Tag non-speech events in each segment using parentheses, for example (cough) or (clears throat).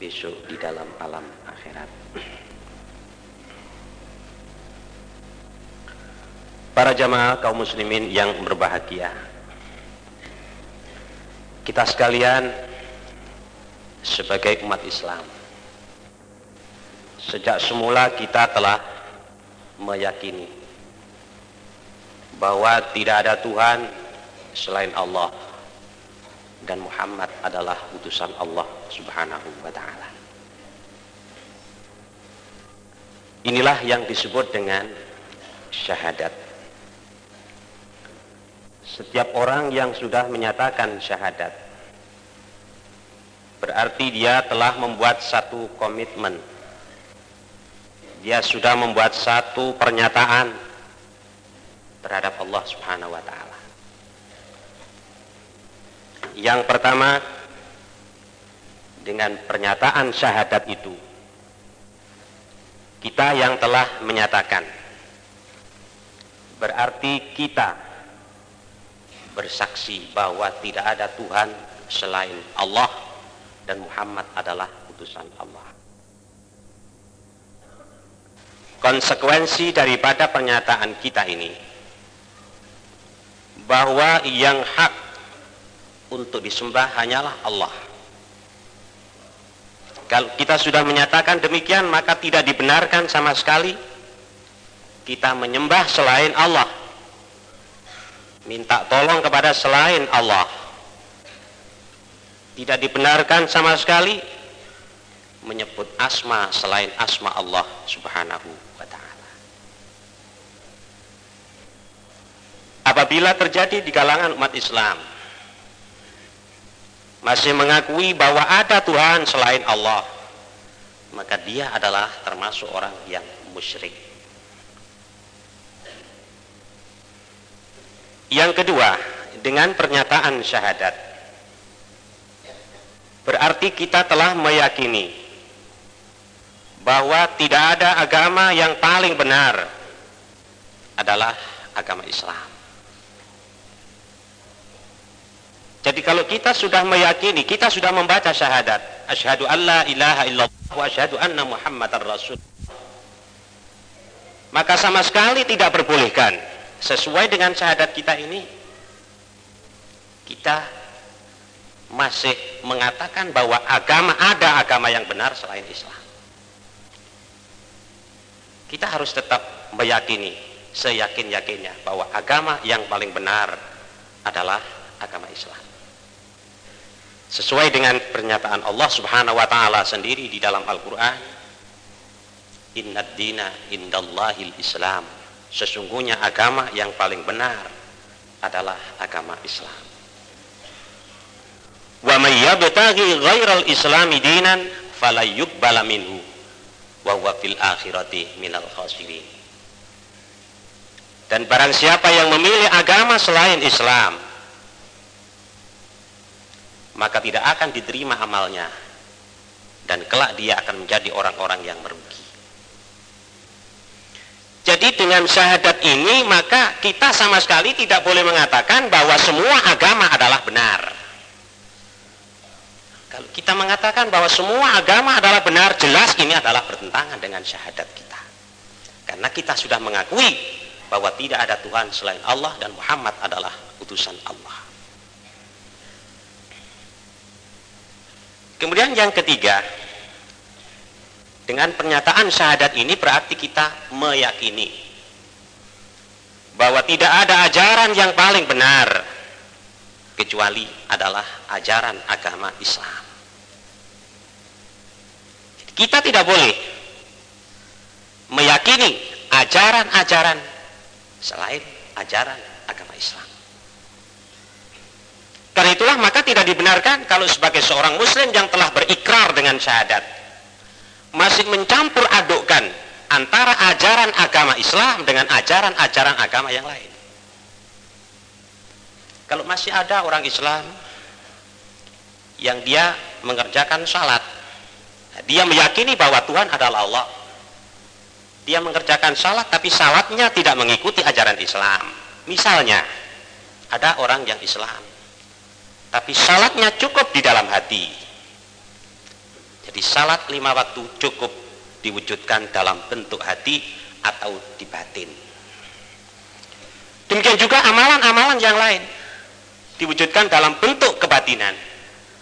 besok di dalam alam akhirat. Para jamaah kaum muslimin yang berbahagia. Kita sekalian sebagai umat Islam sejak semula kita telah meyakini bahwa tidak ada Tuhan selain Allah dan Muhammad adalah utusan Allah Subhanahu wa taala. Inilah yang disebut dengan syahadat. Setiap orang yang sudah menyatakan syahadat berarti dia telah membuat satu komitmen. Dia sudah membuat satu pernyataan terhadap Allah Subhanahu wa taala. Yang pertama dengan pernyataan syahadat itu kita yang telah menyatakan berarti kita bersaksi bahwa tidak ada Tuhan selain Allah dan Muhammad adalah utusan Allah. Konsekuensi daripada pernyataan kita ini bahwa yang hak untuk disembah hanyalah Allah. Kalau kita sudah menyatakan demikian, maka tidak dibenarkan sama sekali kita menyembah selain Allah. Minta tolong kepada selain Allah. Tidak dibenarkan sama sekali menyebut asma selain asma Allah Subhanahu wa taala. Apabila terjadi di kalangan umat Islam masih mengakui bahwa ada Tuhan selain Allah, maka dia adalah termasuk orang yang musyrik. Yang kedua, dengan pernyataan syahadat, berarti kita telah meyakini bahwa tidak ada agama yang paling benar adalah agama Islam. Jadi kalau kita sudah meyakini, kita sudah membaca syahadat, asyhadu alla ilaha illallah wa asyhadu anna muhammadar rasul. Maka sama sekali tidak perbolehkan sesuai dengan syahadat kita ini kita masih mengatakan bahwa agama ada agama yang benar selain Islam. Kita harus tetap meyakini seyakin-yakinnya bahwa agama yang paling benar adalah agama Islam sesuai dengan pernyataan Allah Subhanahu wa taala sendiri di dalam Al-Qur'an Innad dina indallahil Islam. Sesungguhnya agama yang paling benar adalah agama Islam. Wa may yabtaghi ghairal islami dinan fala yuqbala minhu wa huwa fil akhirati minal khasirin. Dan barang siapa yang memilih agama selain Islam maka tidak akan diterima amalnya dan kelak dia akan menjadi orang-orang yang merugi. Jadi dengan syahadat ini maka kita sama sekali tidak boleh mengatakan bahwa semua agama adalah benar. Kalau kita mengatakan bahwa semua agama adalah benar, jelas ini adalah bertentangan dengan syahadat kita. Karena kita sudah mengakui bahwa tidak ada Tuhan selain Allah dan Muhammad adalah utusan Allah. Kemudian yang ketiga, dengan pernyataan syahadat ini berarti kita meyakini bahwa tidak ada ajaran yang paling benar kecuali adalah ajaran agama Islam. Kita tidak boleh meyakini ajaran-ajaran selain ajaran agama Islam. Itulah maka tidak dibenarkan kalau sebagai seorang muslim yang telah berikrar dengan syahadat masih mencampur adukkan antara ajaran agama Islam dengan ajaran-ajaran agama yang lain. Kalau masih ada orang Islam yang dia mengerjakan salat, dia meyakini bahwa Tuhan adalah Allah. Dia mengerjakan salat tapi salatnya tidak mengikuti ajaran Islam. Misalnya, ada orang yang Islam tapi salatnya cukup di dalam hati. Jadi salat lima waktu cukup diwujudkan dalam bentuk hati atau di batin. Demikian juga amalan-amalan yang lain diwujudkan dalam bentuk kebatinan.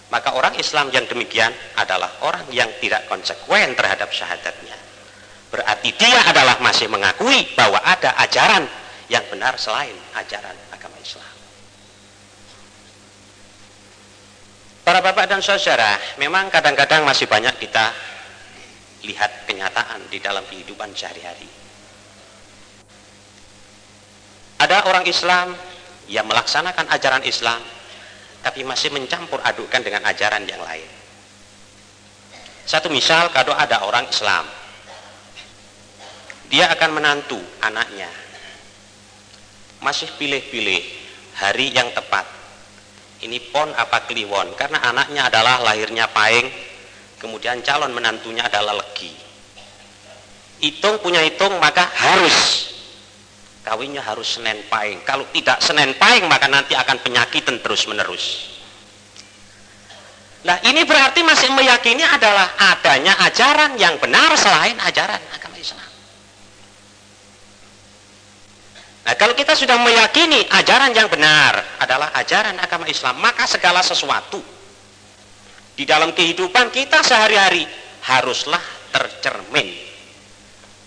Maka orang Islam yang demikian adalah orang yang tidak konsekuen terhadap syahadatnya. Berarti dia adalah masih mengakui bahwa ada ajaran yang benar selain ajaran agama Islam. Para bapak dan saudara, memang kadang-kadang masih banyak kita lihat kenyataan di dalam kehidupan sehari-hari. Ada orang Islam yang melaksanakan ajaran Islam tapi masih mencampur adukkan dengan ajaran yang lain. Satu misal, kalau ada orang Islam, dia akan menantu anaknya, masih pilih-pilih hari yang tepat. Ini pon apa kliwon, karena anaknya adalah lahirnya paing, kemudian calon menantunya adalah legi. Hitung punya hitung maka harus kawinnya harus Senin Pahing. Kalau tidak Senin Pahing maka nanti akan penyakitan terus menerus. Nah ini berarti masih meyakini adalah adanya ajaran yang benar selain ajaran agama Islam. Nah kalau kita sudah meyakini ajaran yang benar adalah ajaran agama Islam, maka segala sesuatu di dalam kehidupan kita sehari-hari haruslah tercermin.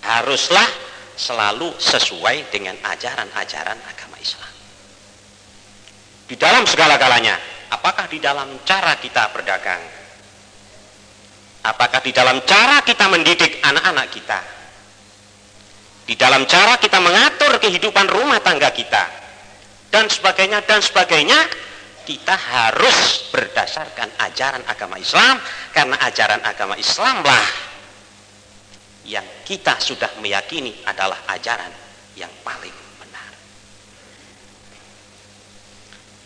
Haruslah selalu sesuai dengan ajaran-ajaran agama Islam. Di dalam segala galanya, apakah di dalam cara kita berdagang? Apakah di dalam cara kita mendidik anak-anak kita? Di dalam cara kita mengatur kehidupan rumah tangga kita dan sebagainya dan sebagainya kita harus berdasarkan ajaran agama Islam karena ajaran agama Islamlah yang kita sudah meyakini adalah ajaran yang paling benar.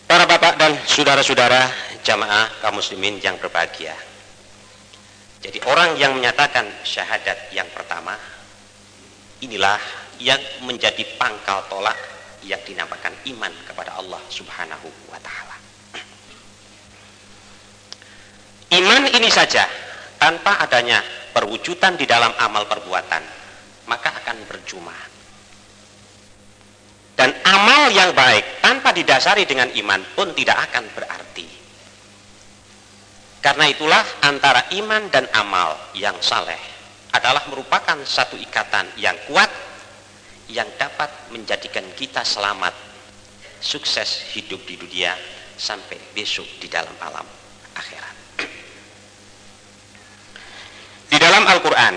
Para bapak dan saudara-saudara jamaah kaum muslimin yang berbahagia. Jadi orang yang menyatakan syahadat yang pertama inilah yang menjadi pangkal tolak yang dinamakan iman kepada Allah Subhanahu wa taala. (clears throat) Iman ini saja tanpa adanya perwujudan di dalam amal perbuatan maka akan berjumah. Dan amal yang baik tanpa didasari dengan iman pun tidak akan berarti. Karena itulah antara iman dan amal yang saleh adalah merupakan satu ikatan yang kuat yang dapat menjadikan kita selamat. Sukses hidup di dunia sampai besok di dalam alam akhirat. (clears throat) Di dalam Al-Quran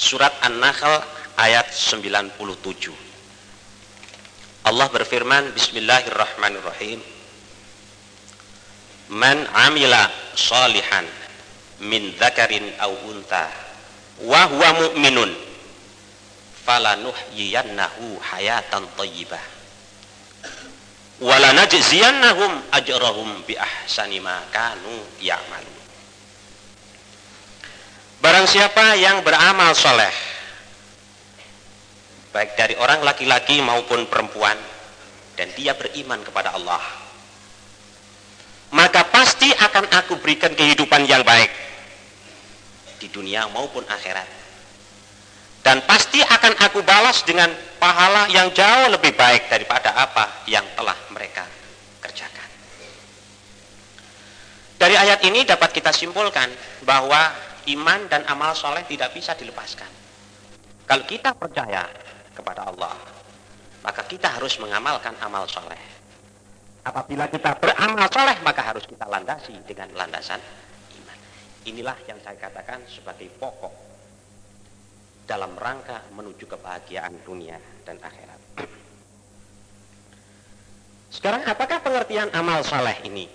Surat An-Nahl ayat 97 Allah berfirman Bismillahirrahmanirrahim. Man amila salihan min dzakarin aw unta wa huwa mu'minun falanuhyiyannahu hayatan thayyibah walanajziyannahum ajrahum bi ahsani ma kanu ya'malun. Barang siapa yang beramal soleh Baik dari orang laki-laki maupun perempuan Dan dia beriman kepada Allah Maka pasti akan aku berikan kehidupan yang baik Di dunia maupun akhirat Dan pasti akan aku balas dengan pahala yang jauh lebih baik Daripada apa yang telah mereka kerjakan Dari ayat ini dapat kita simpulkan bahwa iman dan amal soleh tidak bisa dilepaskan. Kalau kita percaya kepada Allah, maka kita harus mengamalkan amal soleh. Apabila kita beramal soleh, maka harus kita landasi dengan landasan. Inilah yang saya katakan sebagai pokok dalam rangka menuju kebahagiaan dunia dan akhirat. Sekarang apakah pengertian amal soleh ini?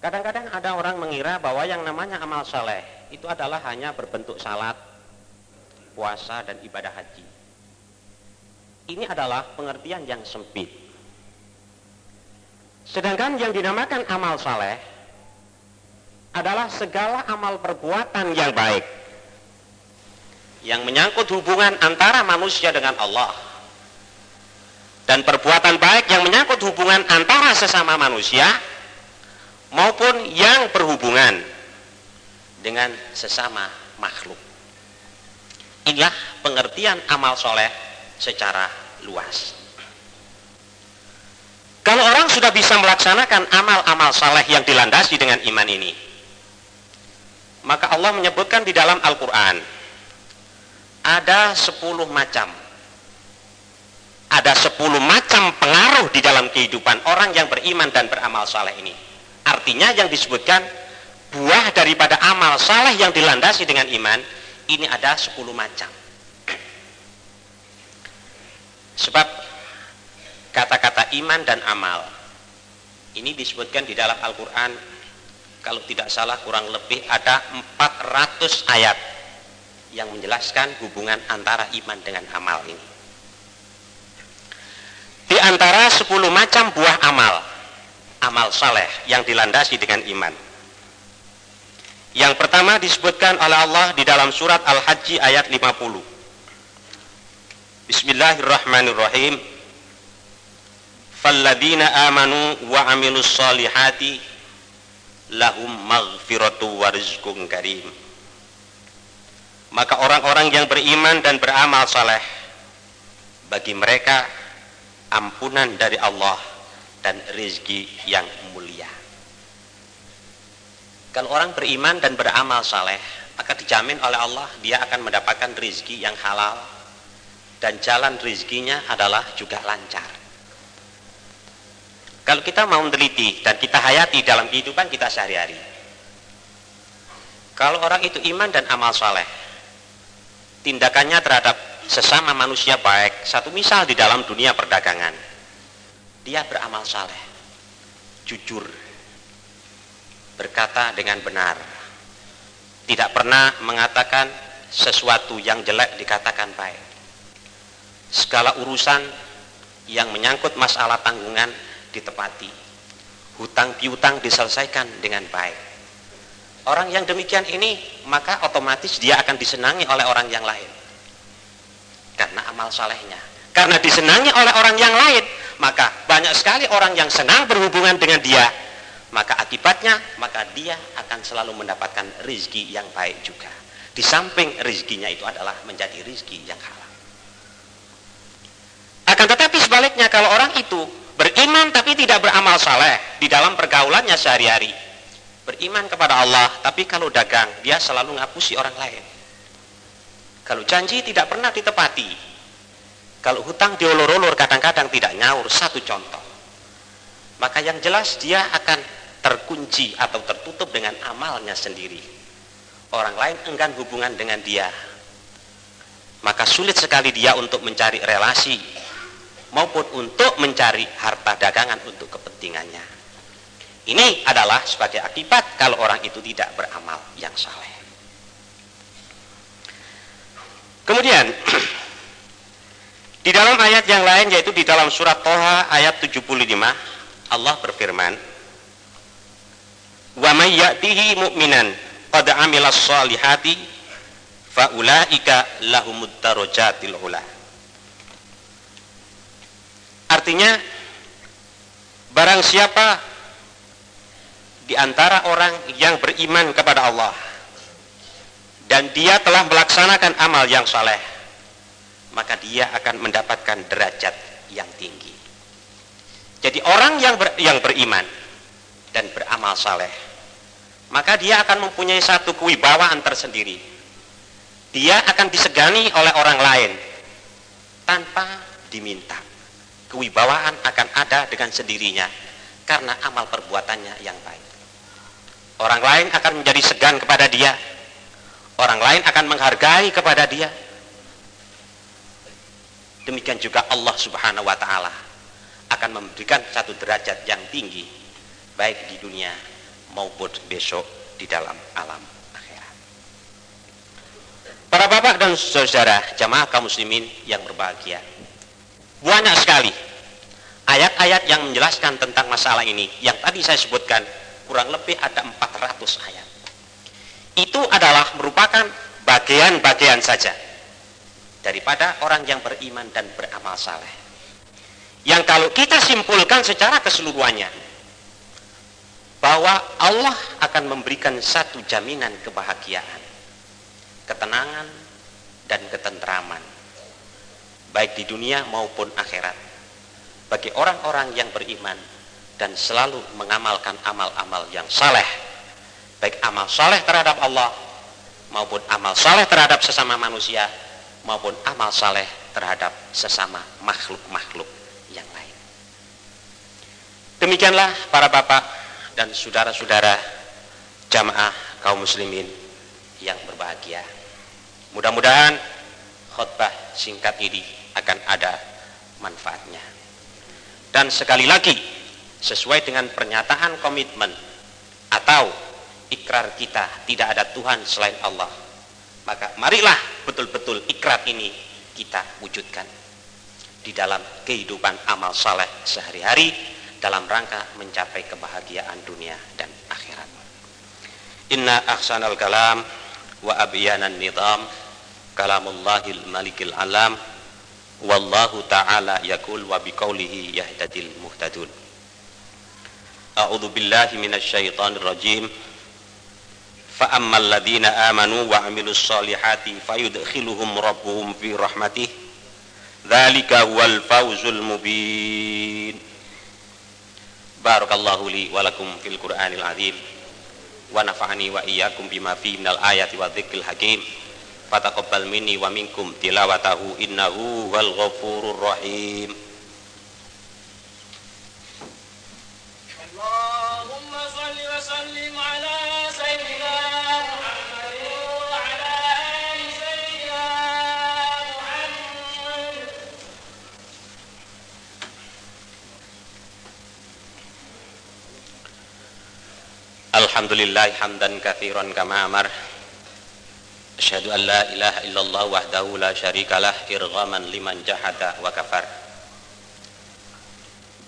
Kadang-kadang ada orang mengira bahwa yang namanya amal saleh itu adalah hanya berbentuk salat, puasa dan ibadah haji. Ini adalah pengertian yang sempit. Sedangkan yang dinamakan amal saleh adalah segala amal perbuatan yang baik yang menyangkut hubungan antara manusia dengan Allah dan perbuatan baik yang menyangkut hubungan antara sesama manusia maupun yang berhubungan dengan sesama makhluk. Inilah pengertian amal soleh secara luas. Kalau orang sudah bisa melaksanakan amal-amal saleh yang dilandasi dengan iman ini, maka Allah menyebutkan di dalam Al-Quran, ada sepuluh macam ada sepuluh macam pengaruh di dalam kehidupan orang yang beriman dan beramal saleh ini. Artinya yang disebutkan buah daripada amal saleh yang dilandasi dengan iman ini ada sepuluh macam. Sebab kata-kata iman dan amal ini disebutkan di dalam Al-Quran kalau tidak salah kurang lebih ada 400 ayat yang menjelaskan hubungan antara iman dengan amal ini. Di antara 10 macam buah amal amal saleh yang dilandasi dengan iman. Yang pertama disebutkan oleh Allah di dalam surat Al-Hajj ayat 50 Bismillahirrahmanirrahim. Falladzina amanu wa amilus salihati lahum maghfiratu karim Maka orang-orang yang beriman dan beramal saleh bagi mereka ampunan dari Allah dan rezeki yang mulia. Kalau orang beriman dan beramal saleh, maka dijamin oleh Allah dia akan mendapatkan rezeki yang halal dan jalan rezekinya adalah juga lancar. Kalau kita mau meneliti dan kita hayati dalam kehidupan kita sehari-hari, kalau orang itu iman dan amal saleh, tindakannya terhadap sesama manusia baik. Satu misal di dalam dunia perdagangan. Dia beramal saleh, jujur, berkata dengan benar. Tidak pernah mengatakan sesuatu yang jelek dikatakan baik. Segala urusan yang menyangkut masalah tanggungan ditepati. Hutang piutang diselesaikan dengan baik. Orang yang demikian ini maka otomatis dia akan disenangi oleh orang yang lain karena amal salehnya karena disenangi oleh orang yang lain maka banyak sekali orang yang senang berhubungan dengan dia maka akibatnya maka dia akan selalu mendapatkan rizki yang baik juga di samping rizkinya itu adalah menjadi rizki yang halal akan tetapi sebaliknya kalau orang itu beriman tapi tidak beramal saleh di dalam pergaulannya sehari-hari beriman kepada Allah tapi kalau dagang dia selalu ngapusi orang lain kalau janji tidak pernah ditepati. Kalau hutang diolor-olor kadang-kadang tidak nyaur. Satu contoh. Maka yang jelas dia akan terkunci atau tertutup dengan amalnya sendiri. Orang lain enggan hubungan dengan dia. Maka sulit sekali dia untuk mencari relasi maupun untuk mencari harta dagangan untuk kepentingannya. Ini adalah sebagai akibat kalau orang itu tidak beramal yang saleh. Kemudian (clears throat) di dalam ayat yang lain yaitu di dalam surat Toha ayat 75 Allah berfirman Wa may ya'tihi mu'minan qad amilas salihati faulaika lahumud darajatil ula. Artinya barang siapa di antara orang yang beriman kepada Allah dan dia telah melaksanakan amal yang saleh maka dia akan mendapatkan derajat yang tinggi. Jadi orang yang ber, yang beriman dan beramal saleh maka dia akan mempunyai satu kewibawaan tersendiri. Dia akan disegani oleh orang lain tanpa diminta kewibawaan akan ada dengan sendirinya karena amal perbuatannya yang baik. Orang lain akan menjadi segan kepada dia. Orang lain akan menghargai kepada dia. Demikian juga Allah subhanahu wa ta'ala akan memberikan satu derajat yang tinggi baik di dunia maupun besok di dalam alam akhirat. Para bapak dan saudara jamaah kaum muslimin yang berbahagia banyak sekali ayat-ayat yang menjelaskan tentang masalah ini yang tadi saya sebutkan kurang lebih ada 400 ayat itu adalah merupakan bagian-bagian saja daripada orang yang beriman dan beramal saleh. Yang kalau kita simpulkan secara keseluruhannya, bahwa Allah akan memberikan satu jaminan kebahagiaan, ketenangan, dan ketentraman, baik di dunia maupun akhirat, bagi orang-orang yang beriman dan selalu mengamalkan amal-amal yang saleh, baik amal saleh terhadap Allah maupun amal saleh terhadap sesama manusia maupun amal saleh terhadap sesama makhluk-makhluk yang lain. Demikianlah para bapak dan saudara-saudara jamaah kaum muslimin yang berbahagia. Mudah-mudahan khutbah singkat ini akan ada manfaatnya. Dan sekali lagi, sesuai dengan pernyataan komitmen atau ikrar kita tidak ada Tuhan selain Allah, maka marilah betul-betul ikrar ini kita wujudkan di dalam kehidupan amal saleh sehari-hari dalam rangka mencapai kebahagiaan dunia dan akhirat. Inna ahsanal kalam wa abyanan nizam kalamullahil malikil alam والله تعالى يقول وبقوله يهتدي المهتدون. أعوذ بالله من الشيطان الرجيم. فأما الذين آمنوا وعملوا الصالحات فيدخلهم ربهم في رحمته. ذلك هو الفوز المبين. بارك الله لي ولكم في القرآن العظيم. ونفعني وإياكم بما فيه من الآيات والذكر الحكيم. Fataqabbal minni wa minkum tilawatahu innahu wal ghafurur rahim. Allahumma salli wa sallim ala sayyidina Alhamdulillah hamdan katsiran kama amar. Asyhadu an la ilaha illallah wahdahu la syarikalah irghaman liman jahada wa kafar.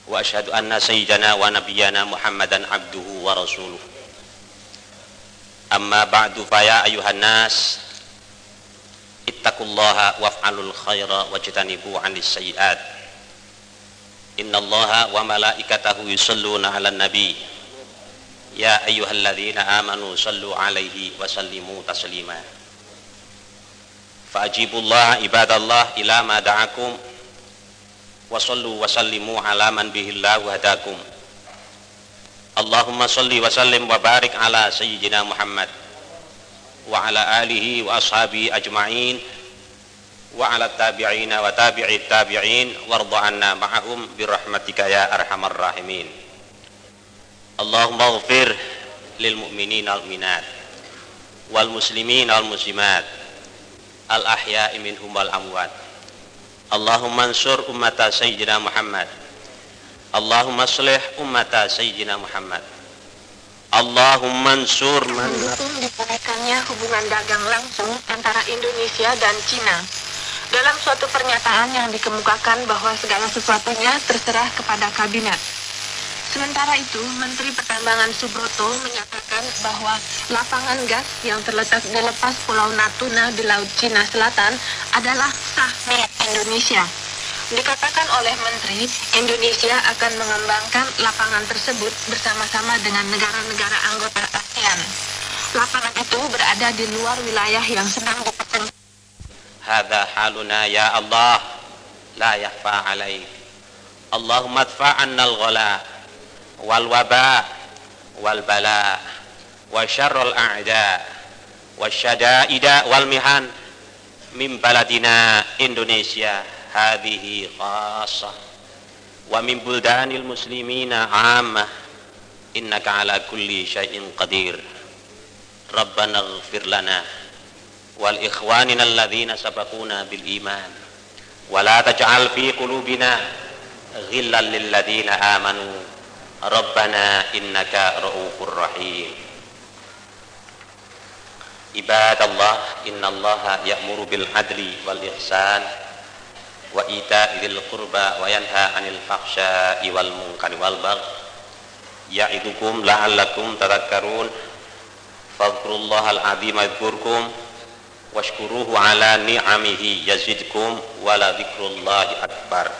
Wa asyhadu anna sayyidana wa nabiyyana Muhammadan abduhu wa rasuluh. Amma ba'du fa ya ayuhan nas ittaqullaha waf'alul khaira wajtanibu 'anis sayyi'at. Innallaha wa malaikatahu yusalluna 'alan nabi. Ya ayyuhalladzina amanu sallu 'alaihi wa Fa'ajibullaha ibadallah ila ma da'akum. Wa sallu wa sallimu 'ala man bihillahu hadakum. Allahumma salli wa sallim wa barik ala sayyidina Muhammad. Wa ala alihi wa ashabihi ajma'in. Wa ala tabi'ina wa tabi'it tabi'in. Warda anna ma'ahum birahmatika ya arhamar al ahya'i minhum wal amwat Allahumma ansur ummata sayyidina Muhammad Allahumma aslih ummata sayyidina Muhammad Allahumma ansur man mendukung hubungan dagang langsung antara Indonesia dan Cina. Dalam suatu pernyataan yang dikemukakan bahwa segala sesuatunya terserah kepada kabinet. Sementara itu, Menteri Pertambangan Subroto menyatakan bahwa lapangan gas yang terletak di lepas Pulau Natuna di Laut Cina Selatan adalah sah milik Indonesia. Dikatakan oleh Menteri, Indonesia akan mengembangkan lapangan tersebut bersama-sama dengan negara-negara anggota ASEAN. Lapangan itu berada di luar wilayah yang sedang diperkembangkan. Hadha haluna ya Allah la yakhfa alaik Allahumma adfa' anna al-ghala والوباء والبلاء وشر الأعداء والشدائد والمهان من بلدنا إندونيسيا. هذه خاصة ومن بلدان المسلمين عامة. إنك على كل شيء قدير. ربنا اغفر لنا والإخواننا الذين سبقونا بالإيمان. ولا تجعل في قلوبنا غلا للذين آمنوا. ربنا إنك رؤوف رحيم. عباد الله إن الله يأمر بالعدل والإحسان وإيتاء ذي القربى وينهى عن الفحشاء والمنكر والبغي يعظكم لعلكم تذكرون. فاذكروا الله العظيم يذكركم واشكروه على نعمه يزدكم ولذكر الله أكبر.